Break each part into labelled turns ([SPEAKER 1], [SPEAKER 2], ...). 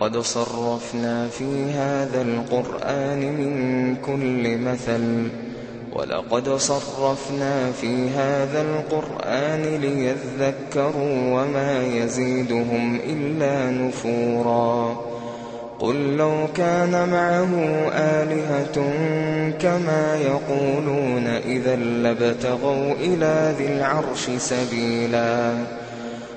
[SPEAKER 1] ولقد صرفنا في هذا القرآن من كل مثل ولقد صرفنا في هذا القرآن ليذكروا وما يزيدهم إلا نفورا. قل لو كان معه آلهة كما يقولون إذا لابتغوا إلى ذي العرش سبيلا.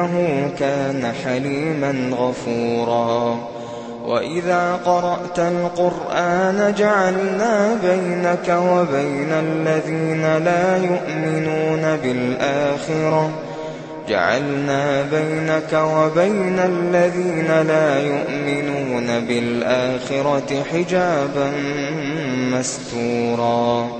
[SPEAKER 1] إنه كان حليما غفورا. وإذا قرأت القرآن جعلنا بينك وبين الذين لا يؤمنون بالآخرة. جعلنا بينك وبين الذين لا يؤمنون بالآخرة حجابا مستورا.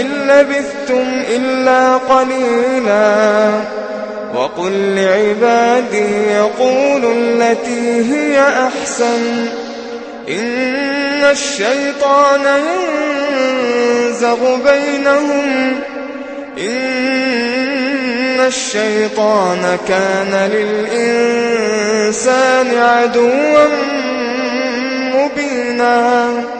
[SPEAKER 1] إن لبثتم إلا قليلا. وقل لعبادي يقولوا التي هي أحسن. إن الشيطان ينزغ بينهم. إن الشيطان كان للإنسان عدوا مبينا.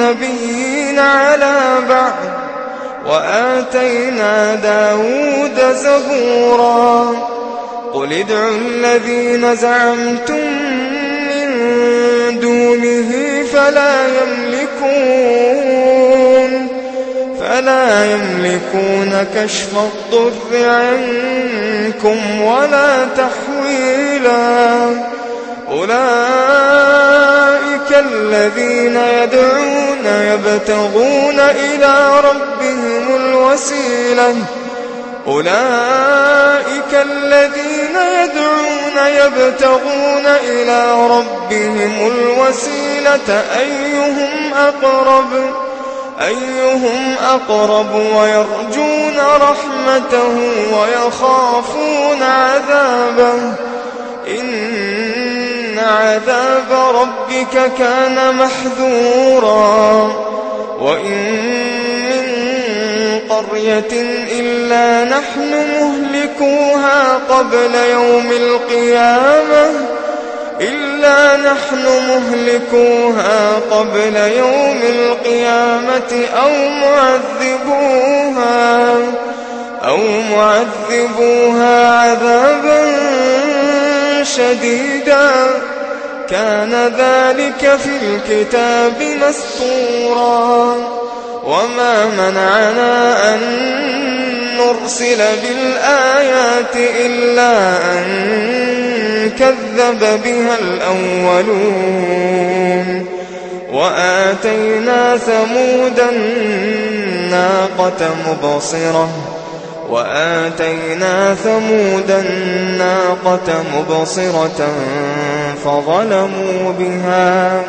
[SPEAKER 1] النبيين على بعض وآتينا داود زبورا. قل ادعوا الذين زعمتم من دونه فلا يملكون فلا يملكون كشف الضر عنكم ولا تحويلا. أولئك الذين يدعون يبتغون إلى ربهم الوسيلة. أولئك الذين يدعون يبتغون إلى ربهم الوسيلة. أيهم أقرب؟ أيهم أقرب ويرجون رحمته ويخافون عذابه. إن عذاب ربك كان محذورا. وإن من قرية إلا نحن مهلكوها قبل يوم القيامة. إلا نحن مهلكوها قبل يوم القيامة أو معذبوها أو معذبوها عذابا شديدا. كان ذلك في الكتاب مسطورا وما منعنا أن نرسل بالآيات إلا أن كذب بها الأولون. وآتينا ثمود الناقة مبصرة. وآتينا ثمود الناقة مبصرة. فظلموا بها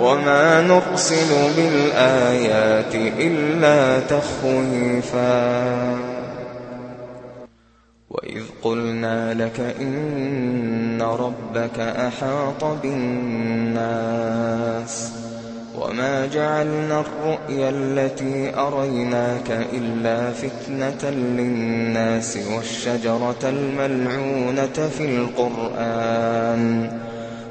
[SPEAKER 1] وما نرسل بالآيات إلا تخويفا. وإذ قلنا لك إن ربك أحاط بالناس وما جعلنا الرؤيا التي أريناك إلا فتنة للناس والشجرة الملعونة في القرآن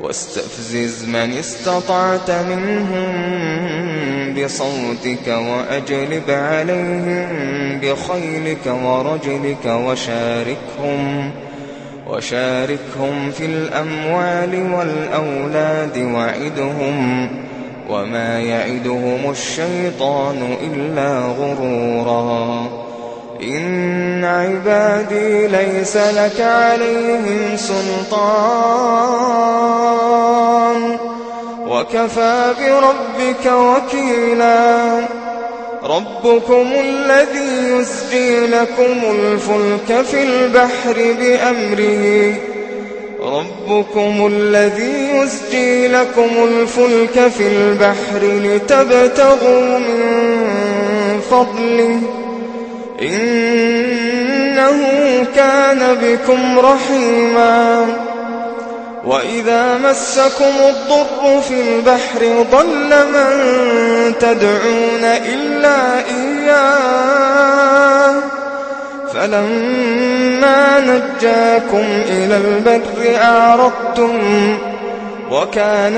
[SPEAKER 1] واستفزز من استطعت منهم بصوتك وأجلب عليهم بخيلك ورجلك وشاركهم وشاركهم في الأموال والأولاد وعدهم وما يعدهم الشيطان إلا غرورا. إن عبادي ليس لك عليهم سلطان. وكفى بربك وكيلا. ربكم الذي يسجي لكم الفلك في البحر بأمره. ربكم الذي يسجي لكم الفلك في البحر لتبتغوا من فضله. إنه كان بكم رحيما. وإذا مسكم الضر في البحر ضل من تدعون إلا إياه. فلما نجاكم إلى البر أعرضتم وكان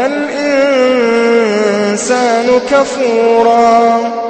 [SPEAKER 1] الإنسان كفوراً.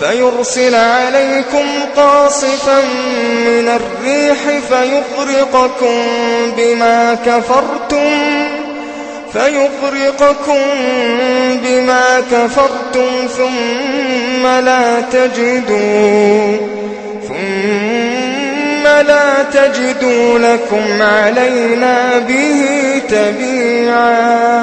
[SPEAKER 1] فيرسل عليكم قاصفا من الريح فيغرقكم بما كفرتم فيغرقكم بما كفرتم ثم لا تجدوا ثم لا تجدوا لكم علينا به تبيعا